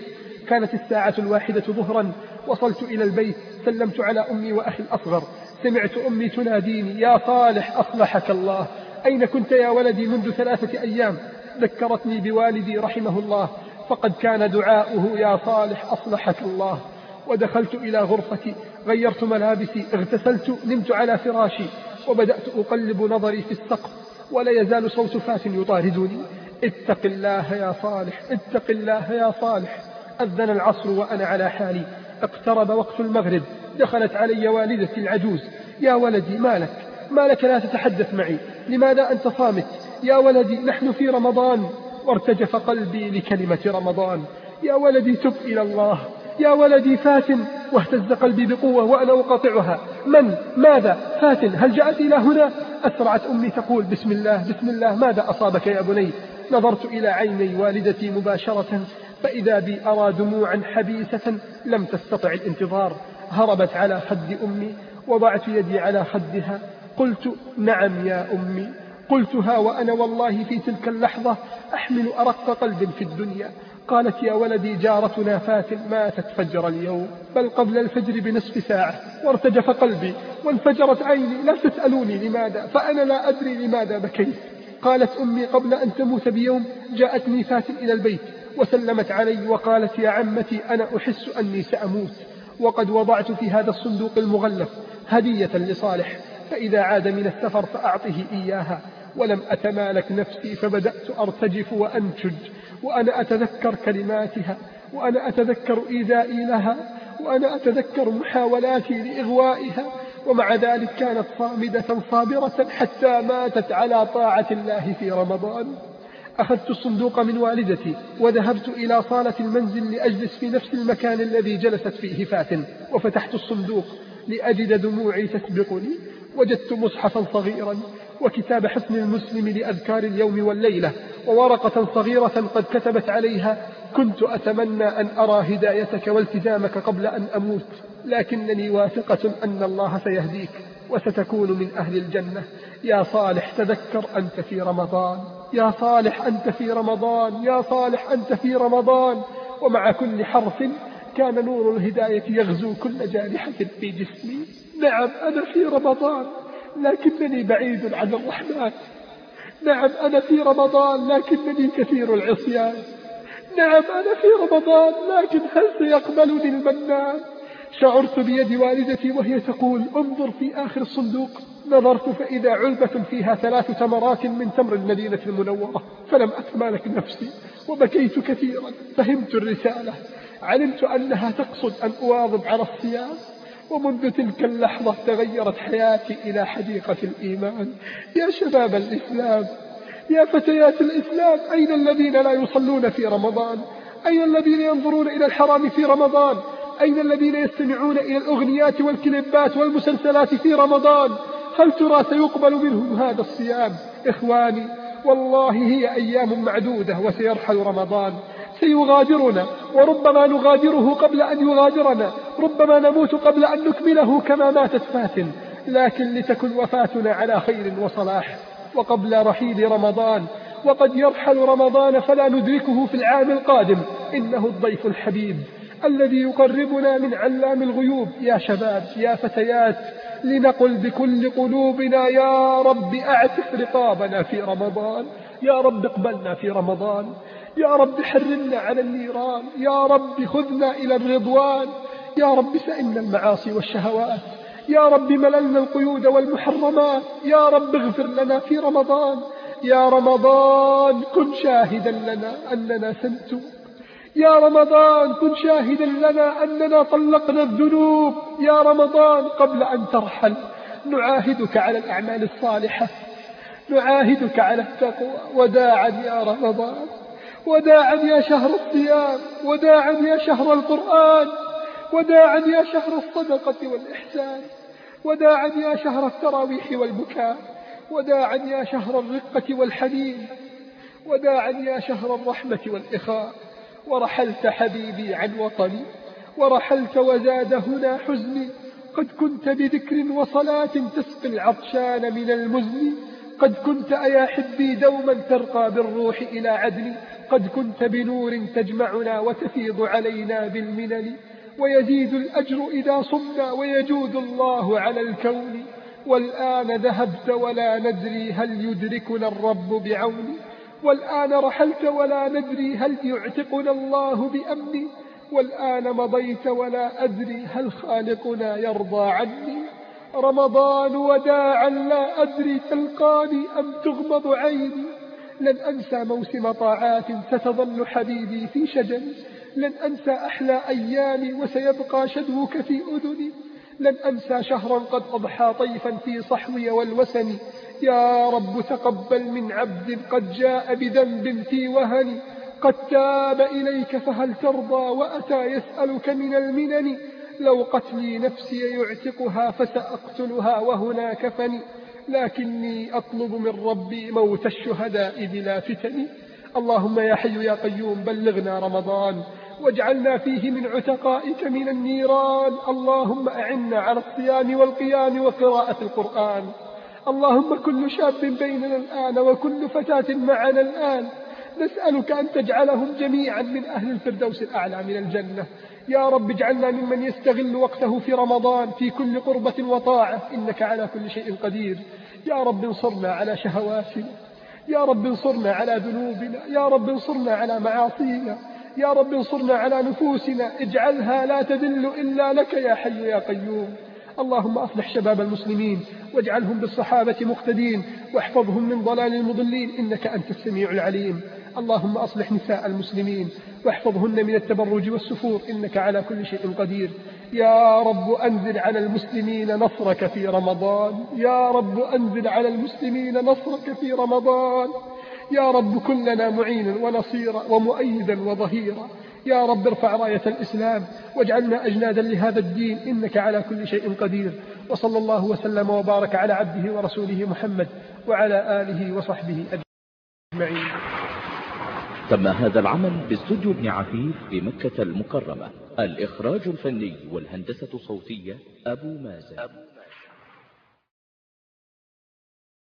كانت الساعة الواحدة ظهرا وصلت إلى البيت سلمت على أمي وأخي الأصغر. سمعت أمي تناديني يا صالح أصلحك الله. أين كنت يا ولدي منذ ثلاثة أيام؟ ذكرتني بوالدي رحمه الله. فقد كان دعاؤه يا صالح أصلحك الله. ودخلت إلى غرفتي غيرت ملابسي اغتسلت نمت على فراشي وبدأت أقلب نظري في السقف. ولا يزال صوت فات يطاردني. اتق الله يا صالح اتق الله يا صالح. أذن العصر وأنا على حالي. اقترب وقت المغرب. دخلت علي والدتي العجوز. يا ولدي مالك مالك لا تتحدث معي. لماذا أنت صامت؟ يا ولدي نحن في رمضان. وارتجف قلبي لكلمة رمضان. يا ولدي تب إلى الله. يا ولدي فاتن. واهتز قلبي بقوة وأنا أقاطعها. من؟ ماذا؟ فاتن هل جاءت إلى هنا؟ أسرعت أمي تقول بسم الله بسم الله ماذا أصابك يا بني؟ نظرت إلى عيني والدتي مباشرة. فإذا بي أرى دموعا حبيسة لم تستطع الانتظار هربت على خد أمي وضعت يدي على خدها. قلت نعم يا أمي. قلتها وأنا والله في تلك اللحظة أحمل أرق قلب في الدنيا. قالت يا ولدي جارتنا فاتن ماتت فجر اليوم بل قبل الفجر بنصف ساعة. وارتجف قلبي وانفجرت عيني. لا تسألوني لماذا فأنا لا أدري لماذا بكيت. قالت أمي قبل أن تموت بيوم جاءتني فاتن إلى البيت. وسلمت علي وقالت يا عمتي أنا أحس أني سأموت وقد وضعت في هذا الصندوق المغلف هدية لصالح فإذا عاد من السفر فأعطه إياها ولم أتمالك نفسي فبدأت أرتجف وأنشج وأنا أتذكر كلماتها وأنا أتذكر إيذائي لها وأنا أتذكر محاولاتي لإغوائها ومع ذلك كانت صامدة صابرة حتى ماتت على طاعة الله في رمضان. أخذت الصندوق من والدتي وذهبت إلى صالة المنزل لأجلس في نفس المكان الذي جلست فيه فاتن وفتحت الصندوق لأجد دموعي تسبقني وجدت مصحفا صغيرا وكتاب حسن المسلم لأذكار اليوم والليلة وورقة صغيرة قد كتبت عليها كنت أتمنى أن أرى هدايتك والتزامك قبل أن أموت لكنني واثقة أن الله سيهديك وستكون من أهل الجنة. يا صالح تذكر أنت في رمضان. يا صالح أنت في رمضان يا صالح أنت في رمضان. ومع كل حرف كان نور الهداية يغزو كل جارحة في جسمي. نعم أنا في رمضان لكنني بعيد عن الرحمن. نعم أنا في رمضان لكنني كثير العصيان. نعم أنا في رمضان لكن هل سيقبلني المنان؟ شعرت بيد والدتي وهي تقول انظر في آخر الصندوق نظرت فإذا علبة فيها ثلاث تمرات من تمر المدينة المنورة فلم أتمالك نفسي وبكيت كثيرا فهمت الرسالة. علمت أنها تقصد أن أواظب على الصيام ومنذ تلك اللحظة تغيرت حياتي إلى حديقة الإيمان. يا شباب الإسلام يا فتيات الإسلام أين الذين لا يصلون في رمضان؟ أين الذين ينظرون إلى الحرام في رمضان؟ أين الذين يستمعون إلى الأغنيات والكليبات والمسلسلات في رمضان؟ هل ترى سيقبل منهم هذا الصيام؟ إخواني والله هي أيام معدودة وسيرحل رمضان. سيغادرنا وربما نغادره قبل أن يغادرنا. ربما نموت قبل أن نكمله كما ماتت فاتن. لكن لتكن وفاتنا على خير وصلاح. وقبل رحيل رمضان وقد يرحل رمضان فلا ندركه في العام القادم. إنه الضيف الحبيب الذي يقربنا من علام الغيوب. يا شباب يا فتيات لنقل بكل قلوبنا يا رب أعتق رقابنا في رمضان يا رب اقبلنا في رمضان يا رب حرمنا على النيران يا رب خذنا إلى الرضوان يا رب سئمنا المعاصي والشهوات يا رب مللنا القيود والمحرمات يا رب اغفر لنا في رمضان يا رمضان كن شاهدا لنا أننا سنتوب يا رمضان كن شاهدا لنا أننا طلقنا الذنوب. يا رمضان قبل أن ترحل نعاهدك على الأعمال الصالحة. نعاهدك على التقوى. وداعا يا رمضان. وداعا يا شهر الصيام. وداعا يا شهر القرآن. وداعا يا شهر الصدقة والإحسان. وداعا يا شهر التراويح والبكاء. وداعا يا شهر الرقة والحنين. وداعا يا شهر الرحمة والإخاء. ورحلت حبيبي عن وطني ورحلت وزاد هنا حزني. قد كنت بذكر وصلاة تسقي العطشان من المزن. قد كنت أيا حبي دوما ترقى بالروح إلى عدن قد كنت بنور تجمعنا وتفيض علينا بالمنن. ويزيد الأجر إذا صمنا ويجود الله على الكون. والآن ذهبت ولا ندري هل يدركنا الرب بعون. والآن رحلت ولا ندري هل يعتقنا الله بأمن والآن مضيت ولا أدري هل خالقنا يرضى عني. رمضان وداعا لا أدري تلقاني أم تغمض عيني. لن أنسى موسم طاعات ستظل حبيبي في شجري لن أنسى أحلى أيامي وسيبقى شدوك في أذني. لن أنسى شهرا قد أضحى طيفا في صحوي والوسن يا رب تقبل من عبد قد جاء بذنب في وهن قد تاب إليك فهل ترضى وأتى يسألك من المنن لو قتلي نفسي يعتقها فسأقتلها وهناك فني لكني أطلب من ربي موت الشهداء بلا فتن اللهم يا حي يا قيوم بلغنا رمضان واجعلنا فيه من عتقائك من النيران اللهم أعنا على الصيام والقيام وقراءة القرآن اللهم كل شاب بيننا الآن وكل فتاة معنا الآن. نسألك أن تجعلهم جميعا من أهل الفردوس الأعلى من الجنة. يا رب اجعلنا ممن يستغل وقته في رمضان في كل قربة وطاعة. إنك على كل شيء قدير. يا رب انصرنا على شهواتنا. يا رب انصرنا على ذنوبنا. يا رب انصرنا على معاصينا. يا رب انصرنا على نفوسنا. اجعلها لا تذل إلا لك يا حي يا قيوم. اللهم أصلح شباب المسلمين واجعلهم بالصحابة مقتدين واحفظهم من ضلال المضلين إنك أنت السميع العليم. اللهم أصلح نساء المسلمين واحفظهن من التبرج والسفور إنك على كل شيء قدير. يا رب أنزل على المسلمين نصرك في رمضان. يا رب أنزل على المسلمين نصرك في رمضان. يا رب كلنا معينا ونصيرا ومؤيدا وظهيرا. يا رب ارفع راية الإسلام واجعلنا أجنادا لهذا الدين إنك على كل شيء قدير. وصلى الله وسلم وبارك على عبده ورسوله محمد وعلى آله وصحبه أجمعين. تم هذا العمل باستوديو ابن عفيف بمكة المكرمة. الإخراج الفني والهندسة الصوتية أبو مازن.